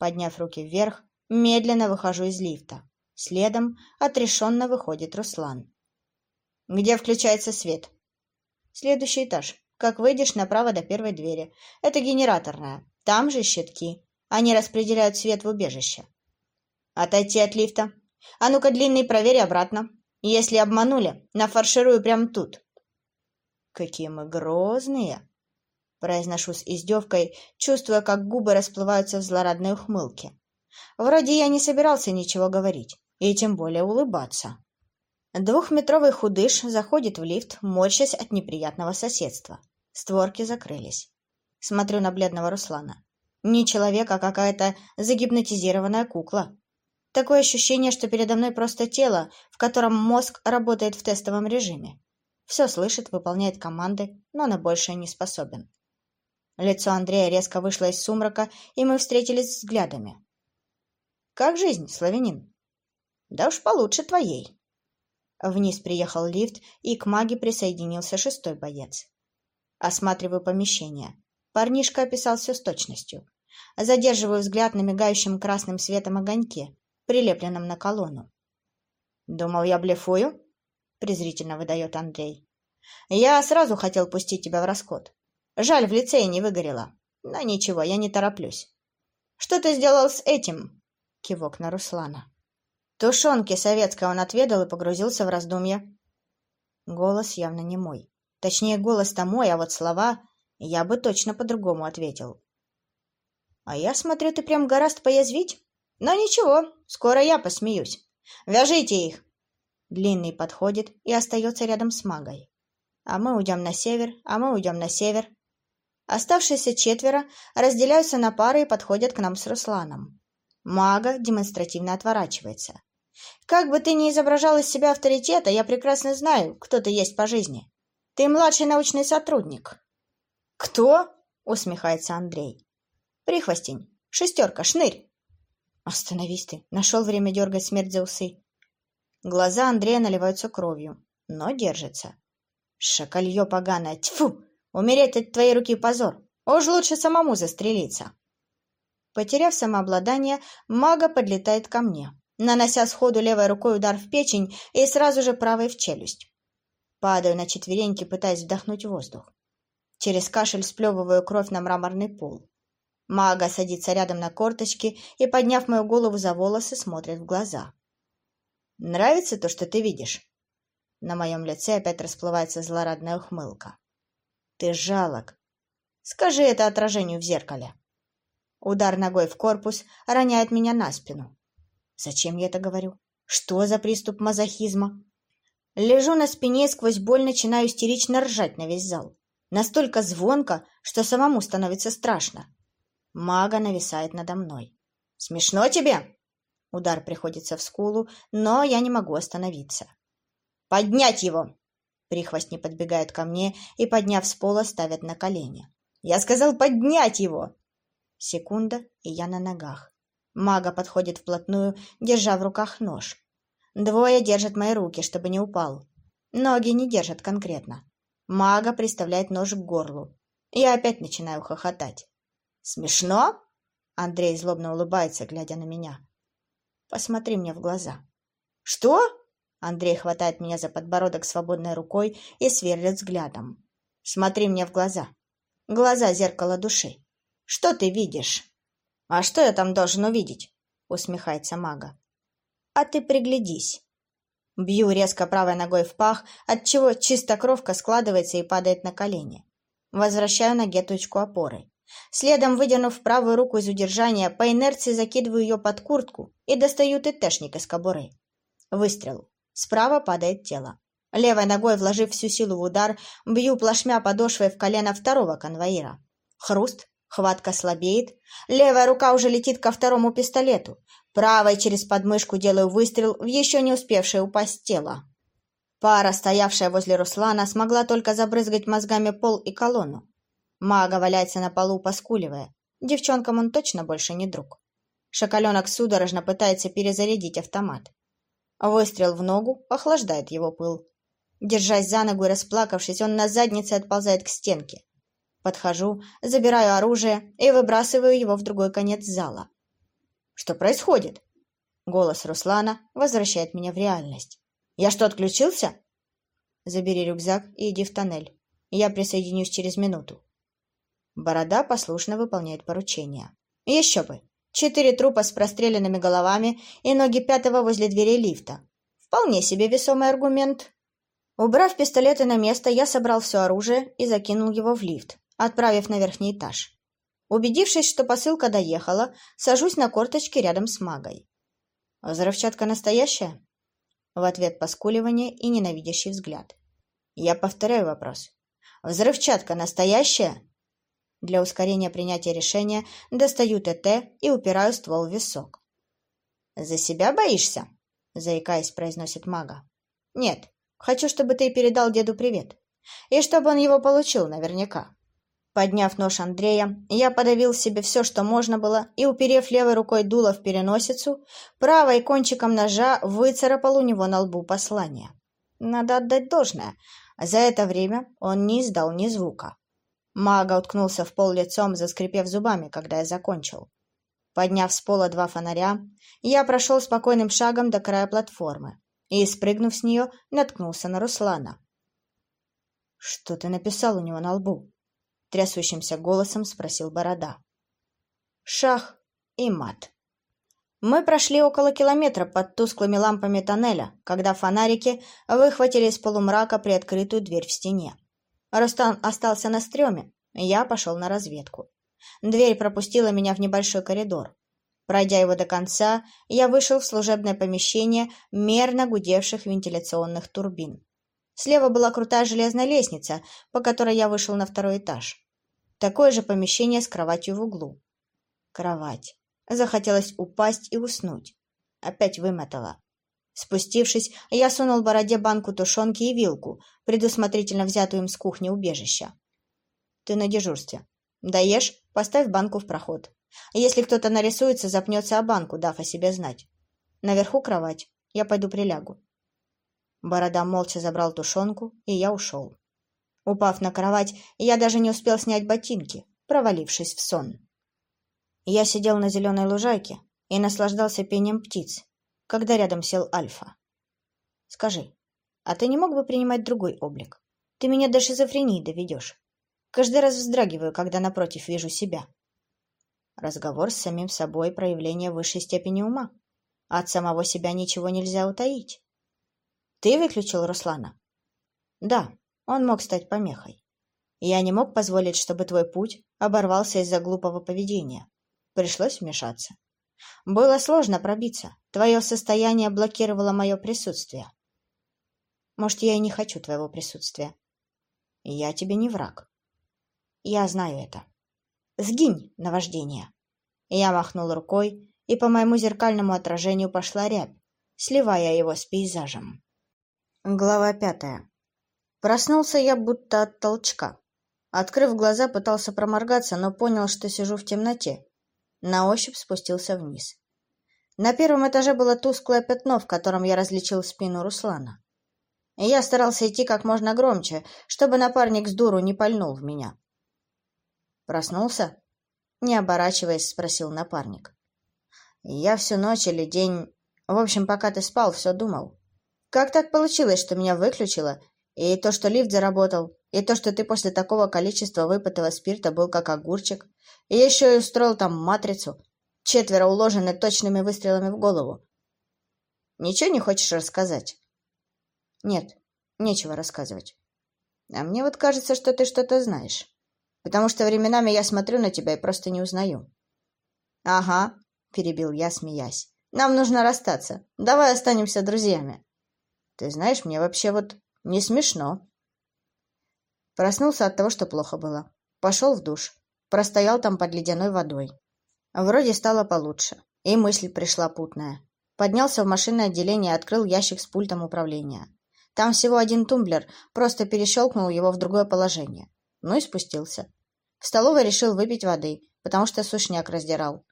Подняв руки вверх, медленно выхожу из лифта. Следом отрешенно выходит Руслан. «Где включается свет?» «Следующий этаж. Как выйдешь направо до первой двери. Это генераторная. Там же щитки. Они распределяют свет в убежище». «Отойти от лифта. А ну-ка, длинный, проверь обратно. Если обманули, нафарширую прямо тут». «Какие мы грозные!» Произношу с издевкой, чувствуя, как губы расплываются в злорадной ухмылке. Вроде я не собирался ничего говорить, и тем более улыбаться. Двухметровый худыш заходит в лифт, морщась от неприятного соседства. Створки закрылись. Смотрю на бледного Руслана. Не человек, а какая-то загипнотизированная кукла. Такое ощущение, что передо мной просто тело, в котором мозг работает в тестовом режиме. Все слышит, выполняет команды, но на большее не способен. Лицо Андрея резко вышло из сумрака, и мы встретились взглядами. «Как жизнь, славянин?» «Да уж получше твоей». Вниз приехал лифт, и к маге присоединился шестой боец. Осматриваю помещение. Парнишка описал все с точностью. Задерживаю взгляд на мигающем красным светом огоньке, прилепленном на колонну. «Думал, я блефую?» — презрительно выдает Андрей. «Я сразу хотел пустить тебя в расход. Жаль, в лицее не выгорело. Но ничего, я не тороплюсь. Что ты сделал с этим? Кивок на Руслана. Тушенки советской он отведал и погрузился в раздумья. Голос явно не мой. Точнее, голос-то мой, а вот слова я бы точно по-другому ответил. А я смотрю, ты прям гораст поязвить. Но ничего, скоро я посмеюсь. Вяжите их. Длинный подходит и остается рядом с магой. А мы уйдем на север, а мы уйдем на север. Оставшиеся четверо разделяются на пары и подходят к нам с Русланом. Мага демонстративно отворачивается. «Как бы ты ни изображал из себя авторитета, я прекрасно знаю, кто ты есть по жизни. Ты младший научный сотрудник». «Кто?» — усмехается Андрей. «Прихвостень. Шестерка. Шнырь». «Остановись ты. Нашел время дергать смерть за усы». Глаза Андрея наливаются кровью, но держится. «Шакалье поганое! Тьфу! Умереть от твоей руки позор. Уж лучше самому застрелиться. Потеряв самообладание, мага подлетает ко мне, нанося сходу левой рукой удар в печень и сразу же правой в челюсть. Падаю на четвереньки, пытаясь вдохнуть воздух. Через кашель сплевываю кровь на мраморный пол. Мага садится рядом на корточки и, подняв мою голову за волосы, смотрит в глаза. «Нравится то, что ты видишь?» На моем лице опять расплывается злорадная ухмылка. Ты жалок. Скажи это отражению в зеркале. Удар ногой в корпус роняет меня на спину. Зачем я это говорю? Что за приступ мазохизма? Лежу на спине и сквозь боль начинаю истерично ржать на весь зал. Настолько звонко, что самому становится страшно. Мага нависает надо мной. «Смешно тебе?» Удар приходится в скулу, но я не могу остановиться. «Поднять его!» Прихвостни подбегают ко мне и, подняв с пола, ставят на колени. «Я сказал поднять его!» Секунда, и я на ногах. Мага подходит вплотную, держа в руках нож. Двое держат мои руки, чтобы не упал. Ноги не держат конкретно. Мага приставляет нож к горлу. Я опять начинаю хохотать. «Смешно?» Андрей злобно улыбается, глядя на меня. «Посмотри мне в глаза». «Что?» Андрей хватает меня за подбородок свободной рукой и сверлит взглядом. «Смотри мне в глаза. Глаза — зеркало души. Что ты видишь?» «А что я там должен увидеть?» — усмехается мага. «А ты приглядись». Бью резко правой ногой в пах, отчего чистокровка складывается и падает на колени. Возвращаю ноге точку опоры. Следом, вытянув правую руку из удержания, по инерции закидываю ее под куртку и достаю ТТшник из кобуры. Выстрел. Справа падает тело. Левой ногой, вложив всю силу в удар, бью плашмя подошвой в колено второго конвоира. Хруст, хватка слабеет. Левая рука уже летит ко второму пистолету. Правой через подмышку делаю выстрел в еще не успевшее упасть тело. Пара, стоявшая возле Руслана, смогла только забрызгать мозгами пол и колонну. Мага валяется на полу, поскуливая. Девчонкам он точно больше не друг. Шоколенок судорожно пытается перезарядить автомат. Выстрел в ногу охлаждает его пыл. Держась за ногу и расплакавшись, он на заднице отползает к стенке. Подхожу, забираю оружие и выбрасываю его в другой конец зала. Что происходит? Голос Руслана возвращает меня в реальность. Я что, отключился? Забери рюкзак и иди в тоннель. Я присоединюсь через минуту. Борода послушно выполняет поручение. Еще бы. Четыре трупа с простреленными головами и ноги пятого возле двери лифта. Вполне себе весомый аргумент. Убрав пистолеты на место, я собрал все оружие и закинул его в лифт, отправив на верхний этаж. Убедившись, что посылка доехала, сажусь на корточки рядом с магой. «Взрывчатка настоящая?» В ответ поскуливание и ненавидящий взгляд. Я повторяю вопрос. «Взрывчатка настоящая?» Для ускорения принятия решения достаю ТТ и упираю ствол в висок. «За себя боишься?» — заикаясь, произносит мага. «Нет, хочу, чтобы ты передал деду привет. И чтобы он его получил наверняка». Подняв нож Андрея, я подавил себе все, что можно было, и, уперев левой рукой дуло в переносицу, правой кончиком ножа выцарапал у него на лбу послание. Надо отдать должное. За это время он не издал ни звука. Мага уткнулся в пол лицом, заскрипев зубами, когда я закончил. Подняв с пола два фонаря, я прошел спокойным шагом до края платформы и, спрыгнув с нее, наткнулся на Руслана. «Что ты написал у него на лбу?» — трясущимся голосом спросил Борода. «Шах и мат». Мы прошли около километра под тусклыми лампами тоннеля, когда фонарики выхватили из полумрака приоткрытую дверь в стене. Рустам остался на стреме, я пошел на разведку. Дверь пропустила меня в небольшой коридор. Пройдя его до конца, я вышел в служебное помещение мерно гудевших вентиляционных турбин. Слева была крутая железная лестница, по которой я вышел на второй этаж. Такое же помещение с кроватью в углу. Кровать. Захотелось упасть и уснуть. Опять вымотала. Спустившись, я сунул бороде банку тушенки и вилку, предусмотрительно взятую им с кухни убежища. «Ты на дежурстве. Доешь, поставь банку в проход. Если кто-то нарисуется, запнется о банку, дав о себе знать. Наверху кровать. Я пойду прилягу. Борода молча забрал тушенку, и я ушел. Упав на кровать, я даже не успел снять ботинки, провалившись в сон. Я сидел на зеленой лужайке и наслаждался пением птиц, когда рядом сел Альфа. «Скажи, а ты не мог бы принимать другой облик? Ты меня до шизофрении доведешь. Каждый раз вздрагиваю, когда напротив вижу себя». Разговор с самим собой – проявление высшей степени ума. От самого себя ничего нельзя утаить. Ты выключил Руслана? Да, он мог стать помехой. Я не мог позволить, чтобы твой путь оборвался из-за глупого поведения. Пришлось вмешаться. Было сложно пробиться. Твое состояние блокировало мое присутствие. Может, я и не хочу твоего присутствия. Я тебе не враг. Я знаю это. Сгинь, наваждение. Я махнул рукой, и по моему зеркальному отражению пошла рябь, сливая его с пейзажем. Глава пятая. Проснулся я будто от толчка. Открыв глаза, пытался проморгаться, но понял, что сижу в темноте. На ощупь спустился вниз. На первом этаже было тусклое пятно, в котором я различил спину Руслана. Я старался идти как можно громче, чтобы напарник с дуру не пальнул в меня. «Проснулся?» — не оборачиваясь, спросил напарник. «Я всю ночь или день... В общем, пока ты спал, все думал. Как так получилось, что меня выключило, и то, что лифт заработал, и то, что ты после такого количества выпитого спирта был как огурчик, и еще и устроил там матрицу, четверо уложены точными выстрелами в голову. Ничего не хочешь рассказать? Нет, нечего рассказывать. А мне вот кажется, что ты что-то знаешь. Потому что временами я смотрю на тебя и просто не узнаю. Ага, перебил я, смеясь. Нам нужно расстаться. Давай останемся друзьями. Ты знаешь, мне вообще вот не смешно. Проснулся от того, что плохо было. Пошел в душ. Простоял там под ледяной водой. Вроде стало получше. И мысль пришла путная. Поднялся в машинное отделение и открыл ящик с пультом управления. Там всего один тумблер, просто перещелкнул его в другое положение. Ну и спустился. В столовой решил выпить воды, потому что сушняк раздирал.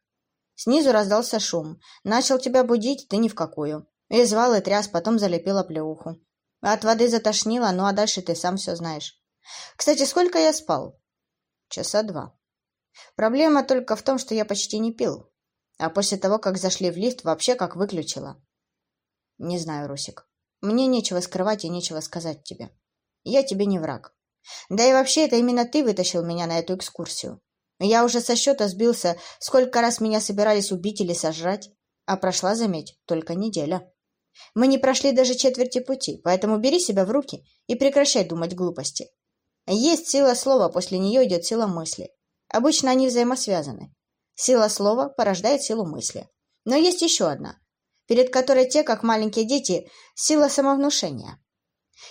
Снизу раздался шум. Начал тебя будить, ты ни в какую. И звал, и тряс, потом залепила плеуху. От воды затошнило, ну а дальше ты сам все знаешь. Кстати, сколько я спал? Часа два. Проблема только в том, что я почти не пил. а после того, как зашли в лифт, вообще как выключила. Не знаю, Русик. Мне нечего скрывать и нечего сказать тебе. Я тебе не враг. Да и вообще, это именно ты вытащил меня на эту экскурсию. Я уже со счета сбился, сколько раз меня собирались убить или сожрать, а прошла, заметь, только неделя. Мы не прошли даже четверти пути, поэтому бери себя в руки и прекращай думать глупости. Есть сила слова, после нее идет сила мысли. Обычно они взаимосвязаны. Сила слова порождает силу мысли. Но есть еще одна, перед которой те, как маленькие дети, сила самовнушения.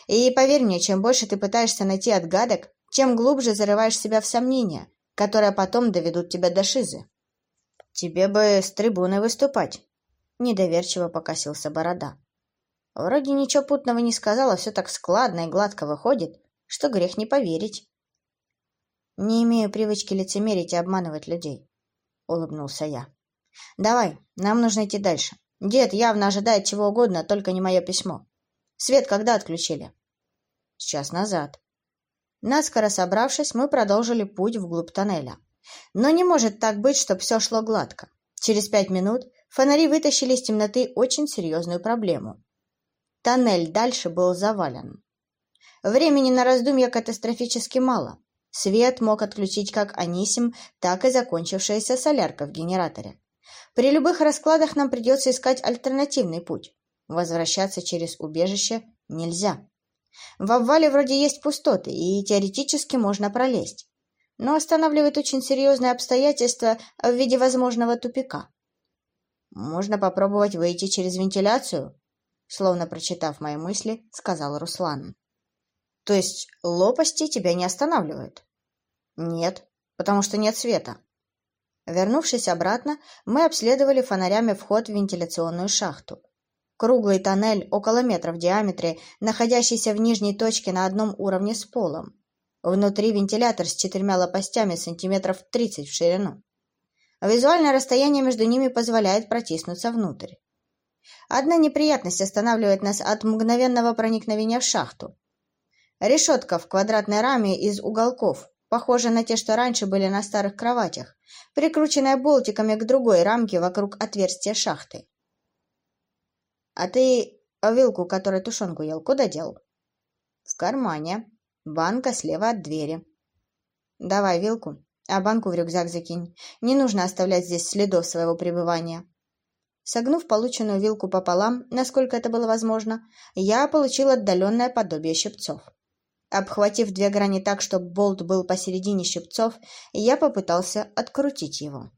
И поверь мне, чем больше ты пытаешься найти отгадок, тем глубже зарываешь себя в сомнения, которые потом доведут тебя до шизы. Тебе бы с трибуны выступать. Недоверчиво покосился борода. Вроде ничего путного не сказала, все так складно и гладко выходит, что грех не поверить. Не имею привычки лицемерить и обманывать людей, улыбнулся я. Давай, нам нужно идти дальше. Дед явно ожидает чего угодно, только не мое письмо. Свет когда отключили? Час назад. Наскоро собравшись, мы продолжили путь вглубь тоннеля. Но не может так быть, чтобы все шло гладко. Через пять минут фонари вытащили из темноты очень серьезную проблему. Тоннель дальше был завален. Времени на раздумья катастрофически мало. Свет мог отключить как Анисим, так и закончившаяся солярка в генераторе. При любых раскладах нам придется искать альтернативный путь. Возвращаться через убежище нельзя. В обвале вроде есть пустоты, и теоретически можно пролезть. Но останавливает очень серьезное обстоятельство в виде возможного тупика. «Можно попробовать выйти через вентиляцию?» Словно прочитав мои мысли, сказал Руслан. «То есть лопасти тебя не останавливают?» «Нет, потому что нет света». Вернувшись обратно, мы обследовали фонарями вход в вентиляционную шахту. Круглый тоннель около метра в диаметре, находящийся в нижней точке на одном уровне с полом. Внутри вентилятор с четырьмя лопастями сантиметров 30 в ширину. Визуальное расстояние между ними позволяет протиснуться внутрь. Одна неприятность останавливает нас от мгновенного проникновения в шахту. Решетка в квадратной раме из уголков, похожая на те, что раньше были на старых кроватях, прикрученная болтиками к другой рамке вокруг отверстия шахты. «А ты вилку, которой тушенку ел, куда дел?» «В кармане. Банка слева от двери». «Давай вилку, а банку в рюкзак закинь. Не нужно оставлять здесь следов своего пребывания». Согнув полученную вилку пополам, насколько это было возможно, я получил отдаленное подобие щипцов. Обхватив две грани так, чтобы болт был посередине щипцов, я попытался открутить его.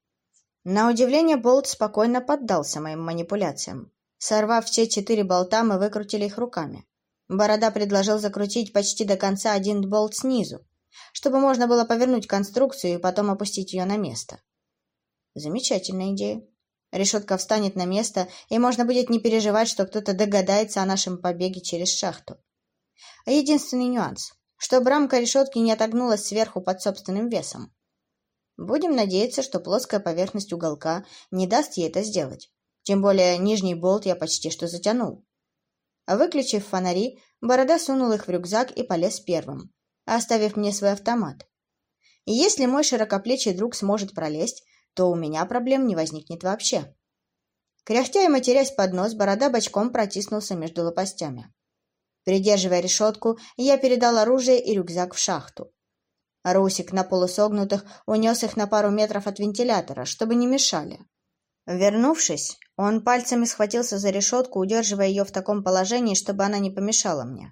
На удивление болт спокойно поддался моим манипуляциям. Сорвав все четыре болта, мы выкрутили их руками. Борода предложил закрутить почти до конца один болт снизу, чтобы можно было повернуть конструкцию и потом опустить ее на место. Замечательная идея. Решетка встанет на место, и можно будет не переживать, что кто-то догадается о нашем побеге через шахту. Единственный нюанс, чтобы рамка решетки не отогнулась сверху под собственным весом. Будем надеяться, что плоская поверхность уголка не даст ей это сделать. Тем более нижний болт я почти что затянул. Выключив фонари, Борода сунул их в рюкзак и полез первым, оставив мне свой автомат. И если мой широкоплечий друг сможет пролезть, то у меня проблем не возникнет вообще. Кряхтя и матерясь под нос, Борода бочком протиснулся между лопастями. Придерживая решетку, я передал оружие и рюкзак в шахту. Русик на полусогнутых унес их на пару метров от вентилятора, чтобы не мешали. Вернувшись, он пальцами схватился за решетку, удерживая ее в таком положении, чтобы она не помешала мне.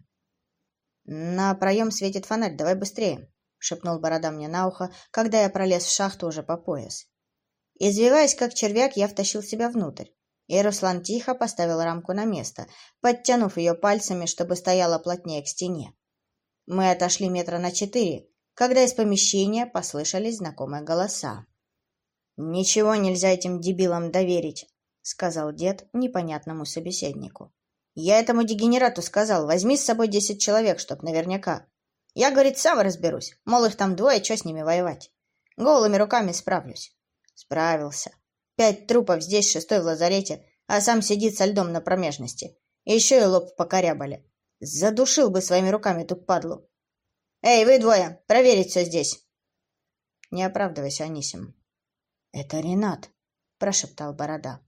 «На проем светит фонарь, давай быстрее», — шепнул Борода мне на ухо, когда я пролез в шахту уже по пояс. Извиваясь, как червяк, я втащил себя внутрь, и Руслан тихо поставил рамку на место, подтянув ее пальцами, чтобы стояла плотнее к стене. Мы отошли метра на четыре, когда из помещения послышались знакомые голоса. «Ничего нельзя этим дебилам доверить», — сказал дед непонятному собеседнику. «Я этому дегенерату сказал, возьми с собой десять человек, чтоб наверняка. Я, говорит, сам разберусь, мол, их там двое, что с ними воевать? Голыми руками справлюсь». Справился. Пять трупов здесь, шестой в лазарете, а сам сидит со льдом на промежности. Еще и лоб покорябали. Задушил бы своими руками ту падлу. «Эй, вы двое, проверить все здесь!» «Не оправдывайся, Анисим. «Это Ренат», — прошептал Борода.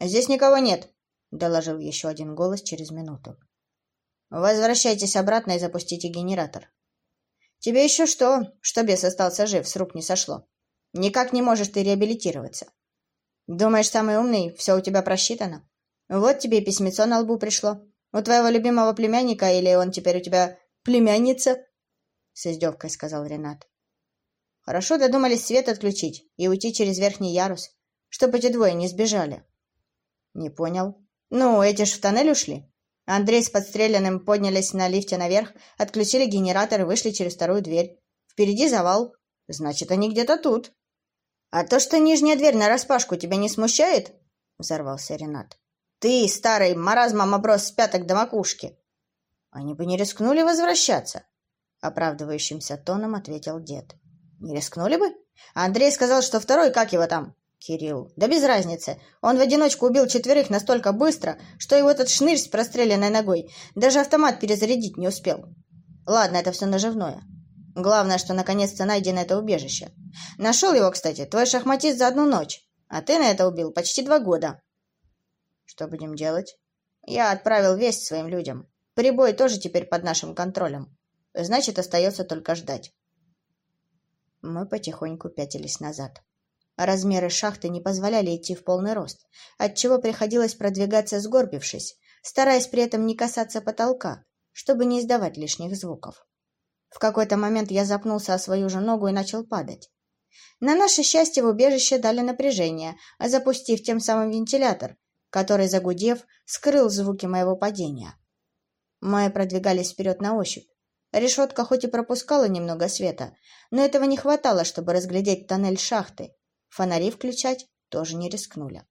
«Здесь никого нет», — доложил еще один голос через минуту. «Возвращайтесь обратно и запустите генератор». «Тебе еще что, что бес остался жив, с рук не сошло. Никак не можешь ты реабилитироваться. Думаешь, самый умный, все у тебя просчитано? Вот тебе и письмецо на лбу пришло. У твоего любимого племянника или он теперь у тебя племянница?» С издевкой сказал Ренат. «Хорошо додумались свет отключить и уйти через верхний ярус, чтобы эти двое не сбежали». «Не понял. Ну, эти ж в тоннель ушли?» Андрей с подстреленным поднялись на лифте наверх, отключили генератор и вышли через вторую дверь. Впереди завал. Значит, они где-то тут. «А то, что нижняя дверь нараспашку, тебя не смущает?» — взорвался Ренат. «Ты, старый, маразмом оброс с пяток до макушки!» «Они бы не рискнули возвращаться!» — оправдывающимся тоном ответил дед. «Не рискнули бы? Андрей сказал, что второй, как его там, Кирилл. Да без разницы. Он в одиночку убил четверых настолько быстро, что его этот шнырь с простреленной ногой даже автомат перезарядить не успел. Ладно, это все наживное. Главное, что наконец-то найдено это убежище. Нашел его, кстати, твой шахматист за одну ночь. А ты на это убил почти два года. Что будем делать? Я отправил весть своим людям. Прибой тоже теперь под нашим контролем. Значит, остается только ждать. Мы потихоньку пятились назад. Размеры шахты не позволяли идти в полный рост, отчего приходилось продвигаться сгорбившись, стараясь при этом не касаться потолка, чтобы не издавать лишних звуков. В какой-то момент я запнулся о свою же ногу и начал падать. На наше счастье в убежище дали напряжение, запустив тем самым вентилятор, который, загудев, скрыл звуки моего падения. Мы продвигались вперед на ощупь. Решетка хоть и пропускала немного света, но этого не хватало, чтобы разглядеть тоннель шахты, Фонари включать тоже не рискнули.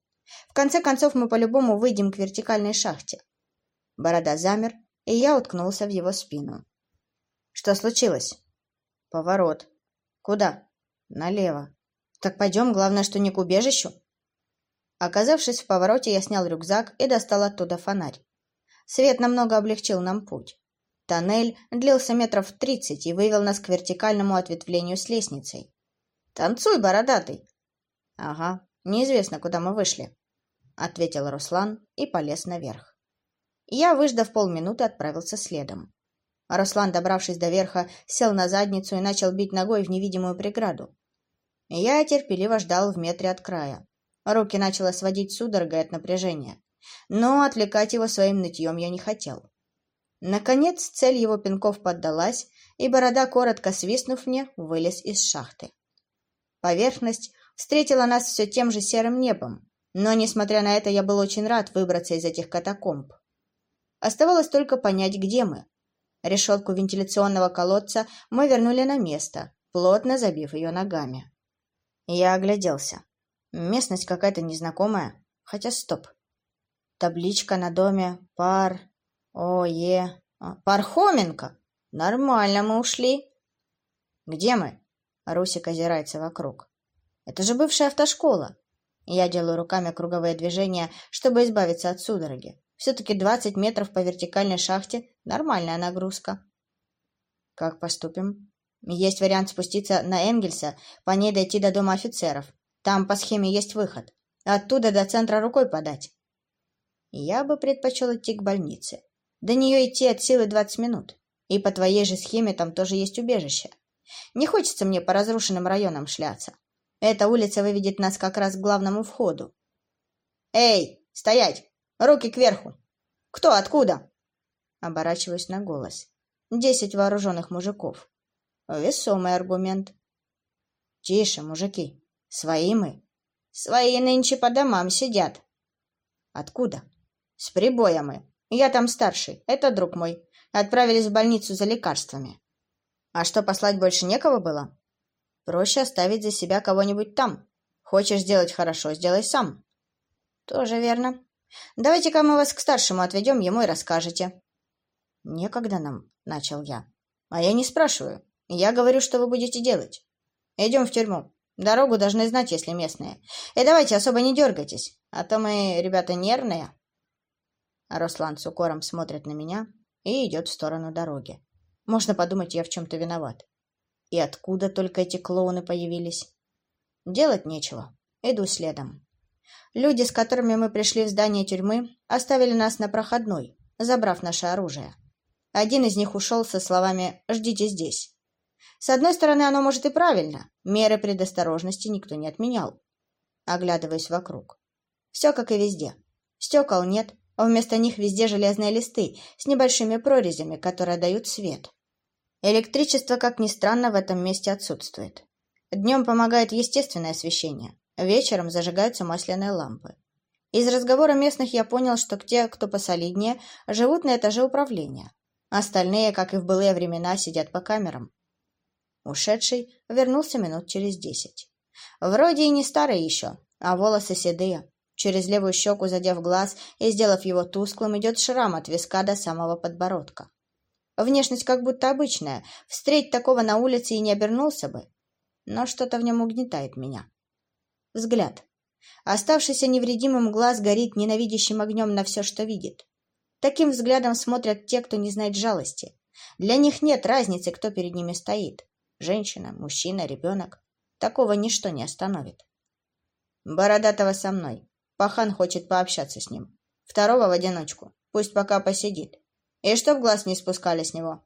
В конце концов мы по-любому выйдем к вертикальной шахте. Борода замер, и я уткнулся в его спину. Что случилось? Поворот. Куда? Налево. Так пойдем, главное, что не к убежищу. Оказавшись в повороте, я снял рюкзак и достал оттуда фонарь. Свет намного облегчил нам путь. Тоннель длился метров тридцать и вывел нас к вертикальному ответвлению с лестницей. «Танцуй, бородатый!» «Ага, неизвестно, куда мы вышли», — ответил Руслан и полез наверх. Я, выждав полминуты, отправился следом. Руслан, добравшись до верха, сел на задницу и начал бить ногой в невидимую преграду. Я терпеливо ждал в метре от края. Руки начало сводить судорогой от напряжения, но отвлекать его своим нытьем я не хотел. Наконец цель его пинков поддалась, и борода, коротко свистнув мне, вылез из шахты. Поверхность встретила нас все тем же серым небом, но, несмотря на это, я был очень рад выбраться из этих катакомб. Оставалось только понять, где мы. Решетку вентиляционного колодца мы вернули на место, плотно забив ее ногами. Я огляделся. Местность какая-то незнакомая, хотя стоп. Табличка на доме «Пар... О-е... А, Пархоменко! Нормально мы ушли!» «Где мы?» Русик озирается вокруг. Это же бывшая автошкола. Я делаю руками круговые движения, чтобы избавиться от судороги. Все-таки 20 метров по вертикальной шахте – нормальная нагрузка. Как поступим? Есть вариант спуститься на Энгельса, по ней дойти до дома офицеров. Там по схеме есть выход. Оттуда до центра рукой подать. Я бы предпочел идти к больнице. До нее идти от силы 20 минут. И по твоей же схеме там тоже есть убежище. Не хочется мне по разрушенным районам шляться. Эта улица выведет нас как раз к главному входу. «Эй, стоять! Руки кверху! Кто, откуда?» Оборачиваюсь на голос. Десять вооруженных мужиков. Весомый аргумент. «Тише, мужики! Свои мы!» «Свои нынче по домам сидят!» «Откуда?» «С прибоя мы. Я там старший, это друг мой. Отправились в больницу за лекарствами». «А что, послать больше некого было?» Проще оставить за себя кого-нибудь там. Хочешь сделать хорошо, сделай сам. Тоже верно. Давайте-ка мы вас к старшему отведем, ему и расскажете. Некогда нам, начал я. А я не спрашиваю. Я говорю, что вы будете делать. Идем в тюрьму. Дорогу должны знать, если местные. И давайте особо не дергайтесь, а то мы, ребята, нервные. Руслан с укором смотрит на меня и идет в сторону дороги. Можно подумать, я в чем-то виноват. И откуда только эти клоуны появились? Делать нечего. Иду следом. Люди, с которыми мы пришли в здание тюрьмы, оставили нас на проходной, забрав наше оружие. Один из них ушел со словами «Ждите здесь». С одной стороны, оно может и правильно. Меры предосторожности никто не отменял. Оглядываюсь вокруг. Все как и везде. Стекол нет, а вместо них везде железные листы с небольшими прорезями, которые дают свет. Электричество, как ни странно, в этом месте отсутствует. Днем помогает естественное освещение, вечером зажигаются масляные лампы. Из разговора местных я понял, что те, кто посолиднее, живут на этаже управления. Остальные, как и в былые времена, сидят по камерам. Ушедший вернулся минут через десять. Вроде и не старый еще, а волосы седые. Через левую щеку, задев глаз и сделав его тусклым, идет шрам от виска до самого подбородка. Внешность как будто обычная. Встреть такого на улице и не обернулся бы. Но что-то в нем угнетает меня. Взгляд. Оставшийся невредимым глаз горит ненавидящим огнем на все, что видит. Таким взглядом смотрят те, кто не знает жалости. Для них нет разницы, кто перед ними стоит. Женщина, мужчина, ребенок. Такого ничто не остановит. Бородатого со мной. Пахан хочет пообщаться с ним. Второго в одиночку. Пусть пока посидит. И чтоб глаз не спускали с него.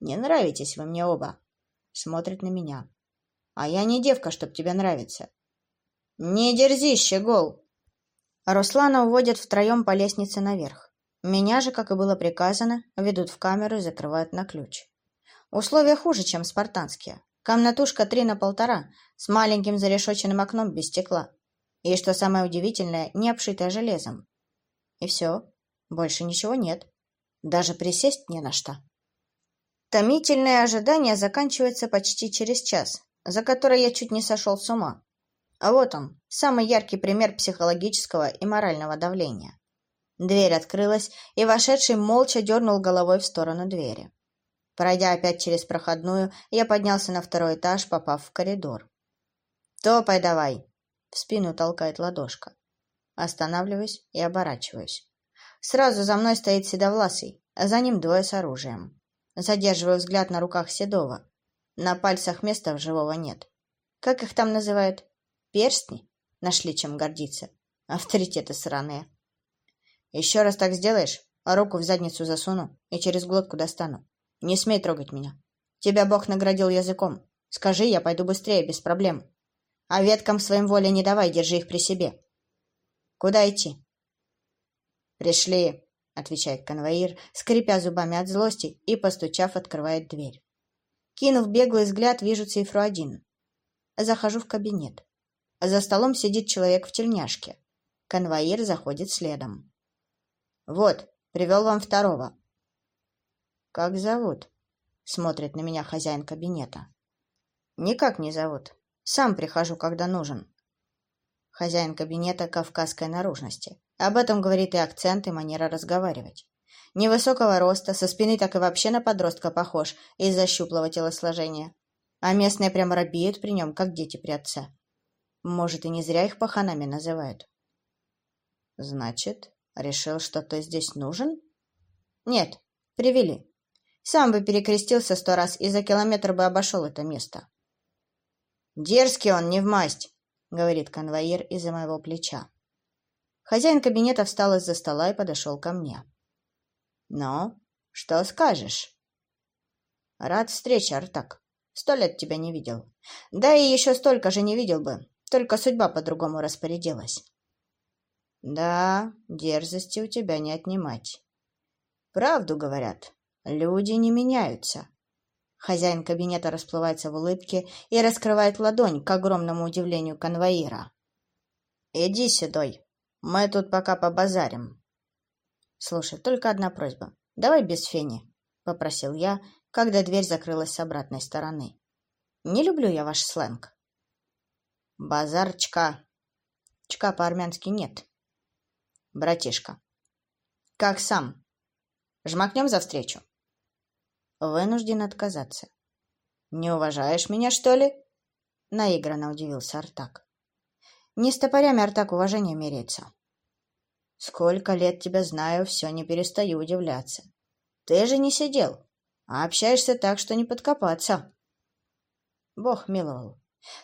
Не нравитесь вы мне оба. Смотрит на меня. А я не девка, чтоб тебе нравиться. Не дерзи, щегол. Руслана уводят втроем по лестнице наверх. Меня же, как и было приказано, ведут в камеру и закрывают на ключ. Условия хуже, чем спартанские. Комнатушка три на полтора, с маленьким зарешоченным окном без стекла. И, что самое удивительное, не обшитая железом. И все. Больше ничего нет. Даже присесть не на что. Томительное ожидание заканчивается почти через час, за который я чуть не сошел с ума. А вот он, самый яркий пример психологического и морального давления. Дверь открылась, и вошедший молча дернул головой в сторону двери. Пройдя опять через проходную, я поднялся на второй этаж, попав в коридор. «Топай давай!» — в спину толкает ладошка. Останавливаюсь и оборачиваюсь. Сразу за мной стоит Седовласый, а за ним двое с оружием. Задерживаю взгляд на руках Седова. На пальцах места живого нет. Как их там называют? Перстни? Нашли чем гордиться. Авторитеты сраные. Еще раз так сделаешь, а руку в задницу засуну и через глотку достану. Не смей трогать меня. Тебя Бог наградил языком. Скажи, я пойду быстрее, без проблем. А веткам своим воле не давай, держи их при себе. Куда идти? «Пришли», — отвечает конвоир, скрипя зубами от злости и, постучав, открывает дверь. Кинув беглый взгляд, вижу цифру один. Захожу в кабинет. За столом сидит человек в тельняшке. Конвоир заходит следом. «Вот, привел вам второго». «Как зовут?» — смотрит на меня хозяин кабинета. «Никак не зовут. Сам прихожу, когда нужен». Хозяин кабинета кавказской наружности. Об этом говорит и акцент, и манера разговаривать. Невысокого роста, со спины так и вообще на подростка похож из-за щуплого телосложения. А местные прямо робеют при нем, как дети при отце. Может, и не зря их паханами называют. Значит, решил, что ты здесь нужен? Нет, привели. Сам бы перекрестился сто раз и за километр бы обошел это место. Дерзкий он, не в масть, говорит конвоир из-за моего плеча. Хозяин кабинета встал из-за стола и подошел ко мне. «Ну, что скажешь?» «Рад встрече, Артак. Сто лет тебя не видел. Да и еще столько же не видел бы, только судьба по-другому распорядилась». «Да, дерзости у тебя не отнимать. Правду говорят, люди не меняются». Хозяин кабинета расплывается в улыбке и раскрывает ладонь к огромному удивлению конвоира. «Иди, Седой, мы тут пока побазарим. Слушай, только одна просьба. Давай без фени, попросил я, когда дверь закрылась с обратной стороны. Не люблю я ваш сленг. Базар чка. Чка по-армянски нет. Братишка. Как сам? Жмакнем за встречу? Вынужден отказаться. Не уважаешь меня, что ли? Наигранно удивился Артак. Не с топорями Артак уважение меряется. Сколько лет тебя знаю, все не перестаю удивляться. Ты же не сидел, а общаешься так, что не подкопаться. Бог миловал.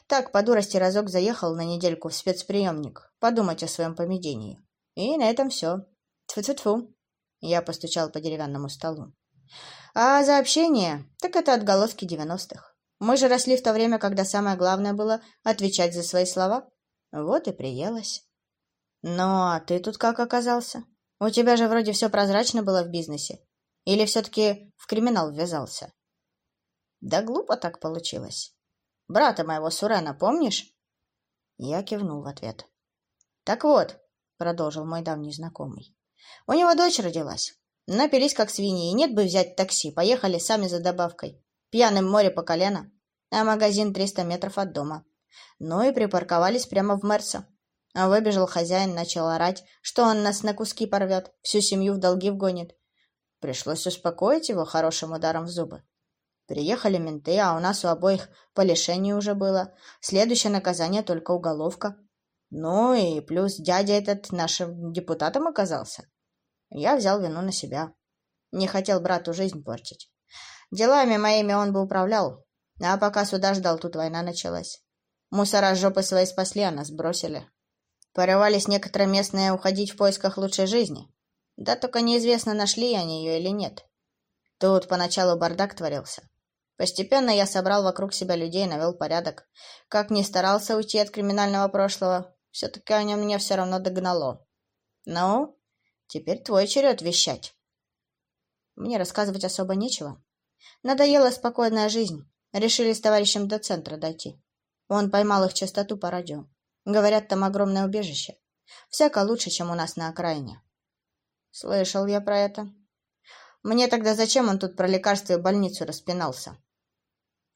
Так, по дурости разок заехал на недельку в спецприемник, подумать о своем поведении. И на этом все. Тьфу-тьфу-тьфу. Я постучал по деревянному столу. А за общение, так это отголоски девяностых. Мы же росли в то время, когда самое главное было отвечать за свои слова. Вот и приелось. Ну, а ты тут как оказался? У тебя же вроде все прозрачно было в бизнесе. Или все-таки в криминал ввязался? Да глупо так получилось. Брата моего Сурена помнишь? Я кивнул в ответ. Так вот, продолжил мой давний знакомый, у него дочь родилась. Напились как свиньи, и нет бы взять такси. Поехали сами за добавкой. Пьяным море по колено, а магазин 300 метров от дома. Ну и припарковались прямо в Мерса. Выбежал хозяин, начал орать, что он нас на куски порвет, всю семью в долги вгонит. Пришлось успокоить его хорошим ударом в зубы. Приехали менты, а у нас у обоих по уже было. Следующее наказание только уголовка. Ну и плюс дядя этот нашим депутатом оказался. Я взял вину на себя. Не хотел брату жизнь портить. Делами моими он бы управлял. А пока суда ждал, тут война началась. Мусора жопы свои спасли, а нас бросили. Порывались некоторые местные уходить в поисках лучшей жизни. Да только неизвестно, нашли они ее или нет. Тут поначалу бардак творился. Постепенно я собрал вокруг себя людей и навел порядок. Как ни старался уйти от криминального прошлого, все-таки о нем меня все равно догнало. Ну, Теперь твой черед вещать. Мне рассказывать особо нечего. Надоела спокойная жизнь. Решили с товарищем до центра дойти. Он поймал их частоту по радио. Говорят, там огромное убежище. Всяко лучше, чем у нас на окраине. Слышал я про это. Мне тогда зачем он тут про лекарства и больницу распинался?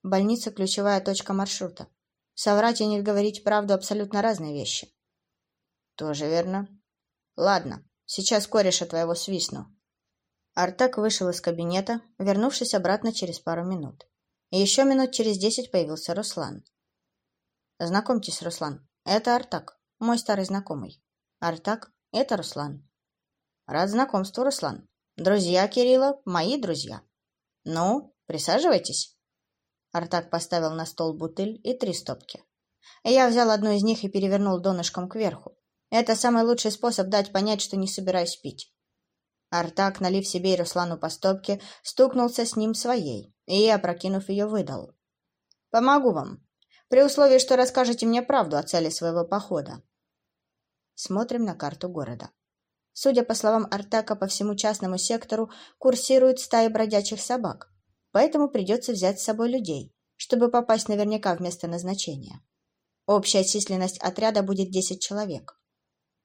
Больница – ключевая точка маршрута. Соврать и не говорить правду – абсолютно разные вещи. Тоже верно. Ладно, Сейчас кореша твоего свистну». Артак вышел из кабинета, вернувшись обратно через пару минут. И еще минут через десять появился Руслан. «Знакомьтесь, Руслан, это Артак, мой старый знакомый. Артак — это Руслан». «Рад знакомству, Руслан. Друзья Кирилла — мои друзья. Ну, присаживайтесь». Артак поставил на стол бутыль и три стопки. Я взял одну из них и перевернул донышком кверху, это самый лучший способ дать понять, что не собираюсь пить. Артак, налив себе и Руслану по стопке, стукнулся с ним своей и, опрокинув ее, выдал. «Помогу вам, при условии, что расскажете мне правду о цели своего похода». Смотрим на карту города. Судя по словам Артака, по всему частному сектору курсируют стаи бродячих собак, поэтому придется взять с собой людей, чтобы попасть наверняка в место назначения. Общая численность отряда будет 10 человек.